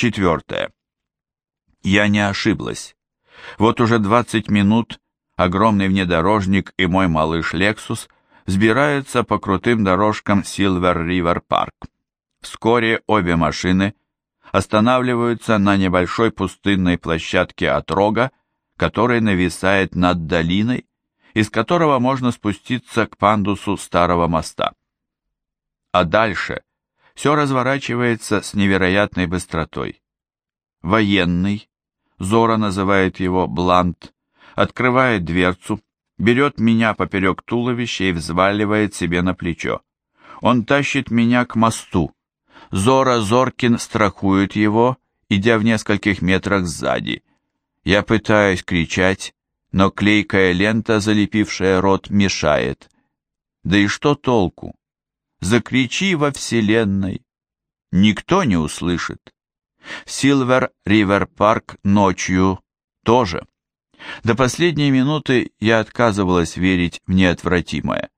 Четвертое. Я не ошиблась. Вот уже 20 минут огромный внедорожник и мой малыш Лексус взбираются по крутым дорожкам Silver River Park. Вскоре обе машины останавливаются на небольшой пустынной площадке от рога, который нависает над долиной, из которого можно спуститься к пандусу старого моста. А дальше все разворачивается с невероятной быстротой. Военный, Зора называет его Блант, открывает дверцу, берет меня поперек туловища и взваливает себе на плечо. Он тащит меня к мосту. Зора Зоркин страхует его, идя в нескольких метрах сзади. Я пытаюсь кричать, но клейкая лента, залепившая рот, мешает. Да и что толку? закричи во вселенной. Никто не услышит. Силвер Ривер Парк ночью тоже. До последней минуты я отказывалась верить в неотвратимое.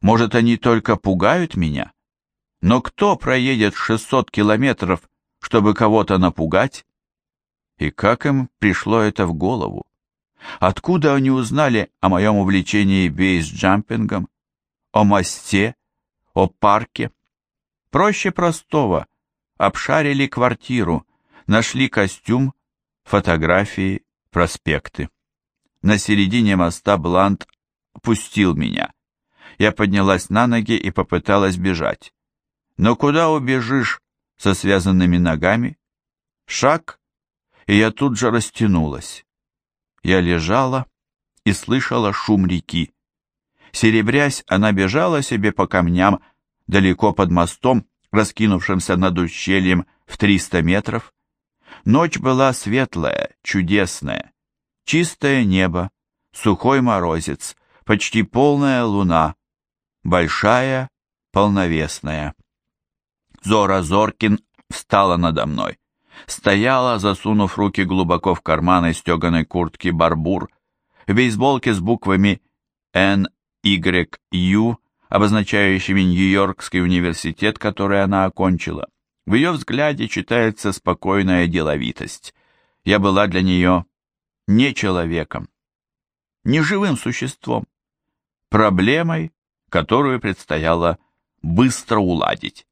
Может, они только пугают меня? Но кто проедет 600 километров, чтобы кого-то напугать? И как им пришло это в голову? Откуда они узнали о моем увлечении бейсджампингом, о мосте о парке. Проще простого. Обшарили квартиру, нашли костюм, фотографии, проспекты. На середине моста Блант пустил меня. Я поднялась на ноги и попыталась бежать. Но куда убежишь со связанными ногами? Шаг, и я тут же растянулась. Я лежала и слышала шум реки. Серебрясь, она бежала себе по камням, далеко под мостом, раскинувшимся над ущельем в 300 метров. Ночь была светлая, чудесная. Чистое небо, сухой морозец, почти полная луна, большая, полновесная. Зора Зоркин встала надо мной. Стояла, засунув руки глубоко в карманы стеганой куртки «Барбур», в бейсболке с буквами «Н. YU, обозначающими Нью-Йоркский университет, который она окончила. В ее взгляде читается спокойная деловитость. Я была для нее не человеком, не живым существом, проблемой, которую предстояло быстро уладить.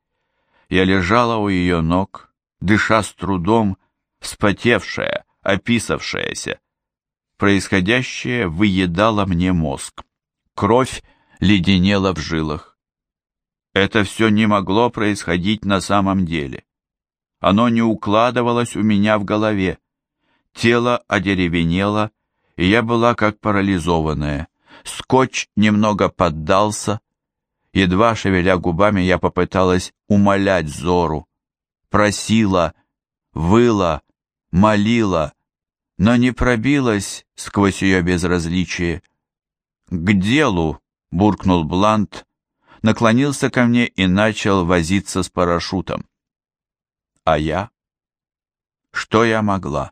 Я лежала у ее ног, дыша с трудом, вспотевшая, описавшаяся. Происходящее выедало мне мозг кровь леденела в жилах. Это все не могло происходить на самом деле. Оно не укладывалось у меня в голове. Тело одеревенело, и я была как парализованная. Скотч немного поддался. Едва шевеля губами, я попыталась умолять Зору. Просила, выла, молила, но не пробилась сквозь ее безразличие к делу!» — буркнул Блант, наклонился ко мне и начал возиться с парашютом. А я? Что я могла?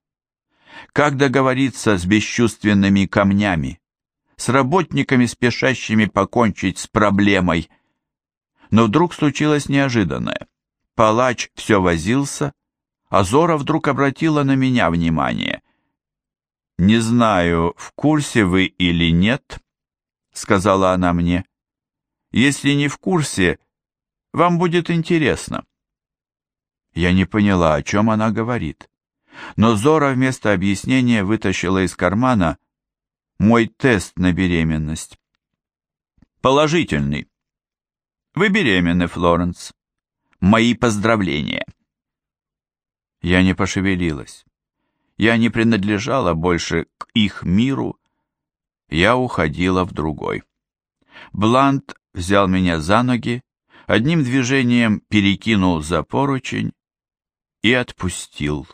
Как договориться с бесчувственными камнями? С работниками, спешащими покончить с проблемой? Но вдруг случилось неожиданное. Палач все возился, а Зора вдруг обратила на меня внимание. «Не знаю, в курсе вы или нет», сказала она мне. Если не в курсе, вам будет интересно. Я не поняла, о чем она говорит. Но Зора вместо объяснения вытащила из кармана мой тест на беременность. Положительный. Вы беременны, Флоренс. Мои поздравления. Я не пошевелилась. Я не принадлежала больше к их миру, я уходила в другой. Блант взял меня за ноги, одним движением перекинул за поручень и отпустил.